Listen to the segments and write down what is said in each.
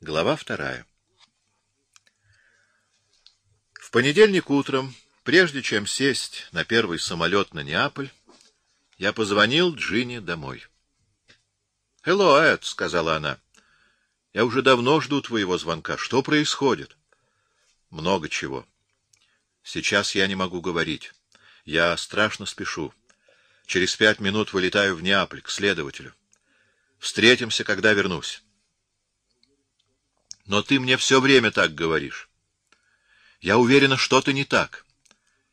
Глава вторая. В понедельник утром, прежде чем сесть на первый самолет на Неаполь, я позвонил Джинни домой. — Hello, Эд, — сказала она. — Я уже давно жду твоего звонка. Что происходит? — Много чего. Сейчас я не могу говорить. Я страшно спешу. Через пять минут вылетаю в Неаполь, к следователю. Встретимся, когда вернусь. Но ты мне все время так говоришь. Я уверена, что-то не так.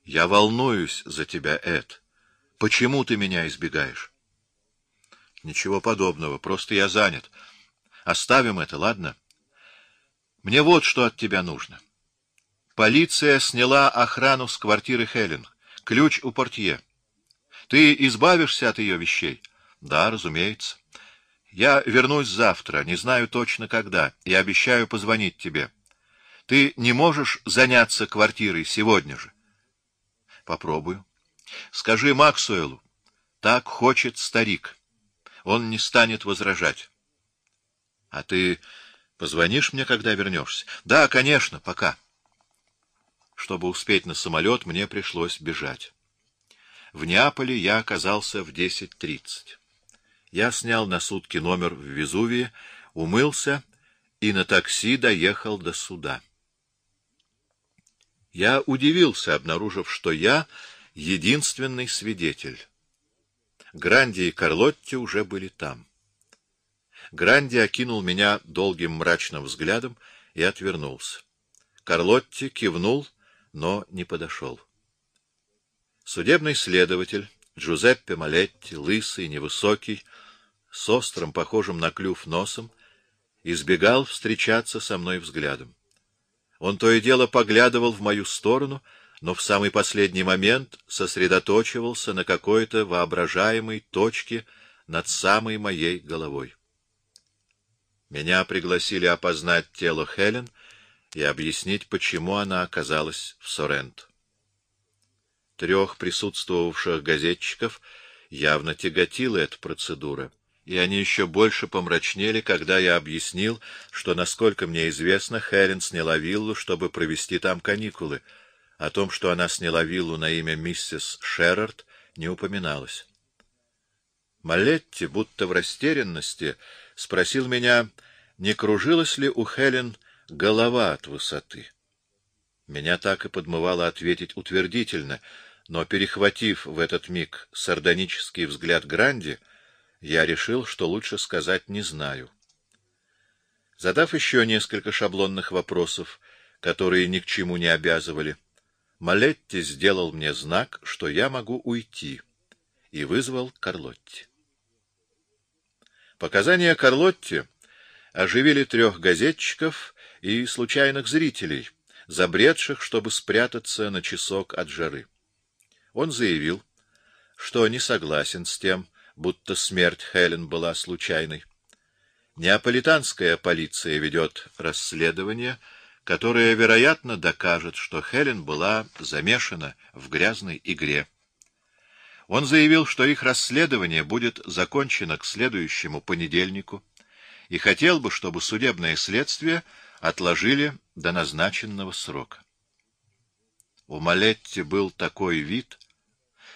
Я волнуюсь за тебя, Эд. Почему ты меня избегаешь? Ничего подобного, просто я занят. Оставим это, ладно? Мне вот что от тебя нужно. Полиция сняла охрану с квартиры Хелен. Ключ у портье. Ты избавишься от ее вещей? Да, разумеется. Я вернусь завтра, не знаю точно когда, и обещаю позвонить тебе. Ты не можешь заняться квартирой сегодня же? Попробую. Скажи Максуэлу, так хочет старик. Он не станет возражать. А ты позвонишь мне, когда вернешься? Да, конечно, пока. Чтобы успеть на самолет, мне пришлось бежать. В Неаполе я оказался в 10.30. Я снял на сутки номер в Везувии, умылся и на такси доехал до суда. Я удивился, обнаружив, что я единственный свидетель. Гранди и Карлотти уже были там. Гранди окинул меня долгим мрачным взглядом и отвернулся. Карлотти кивнул, но не подошел. Судебный следователь Джузеппе Малетти, лысый, невысокий, с острым, похожим на клюв носом, избегал встречаться со мной взглядом. Он то и дело поглядывал в мою сторону, но в самый последний момент сосредоточивался на какой-то воображаемой точке над самой моей головой. Меня пригласили опознать тело Хелен и объяснить, почему она оказалась в Соренто. Трех присутствовавших газетчиков явно тяготила эта процедура — и они еще больше помрачнели, когда я объяснил, что, насколько мне известно, Хелен сняла виллу, чтобы провести там каникулы. О том, что она сняла виллу на имя миссис Шерард, не упоминалось. Малетти, будто в растерянности, спросил меня, не кружилась ли у Хелен голова от высоты. Меня так и подмывало ответить утвердительно, но, перехватив в этот миг сардонический взгляд Гранди, я решил, что лучше сказать «не знаю». Задав еще несколько шаблонных вопросов, которые ни к чему не обязывали, Малетти сделал мне знак, что я могу уйти, и вызвал Карлотти. Показания Карлотти оживили трех газетчиков и случайных зрителей, забредших, чтобы спрятаться на часок от жары. Он заявил, что не согласен с тем, будто смерть Хелен была случайной. Неаполитанская полиция ведет расследование, которое, вероятно, докажет, что Хелен была замешана в грязной игре. Он заявил, что их расследование будет закончено к следующему понедельнику, и хотел бы, чтобы судебное следствие отложили до назначенного срока. У Малетти был такой вид,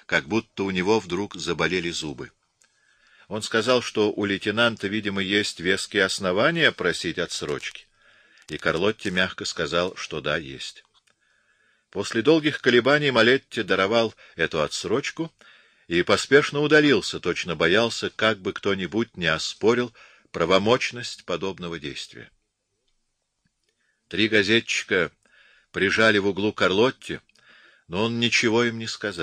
как будто у него вдруг заболели зубы. Он сказал, что у лейтенанта, видимо, есть веские основания просить отсрочки. И Карлотти мягко сказал, что да, есть. После долгих колебаний Малетти даровал эту отсрочку и поспешно удалился, точно боялся, как бы кто-нибудь не оспорил правомочность подобного действия. Три газетчика прижали в углу Карлотти, но он ничего им не сказал.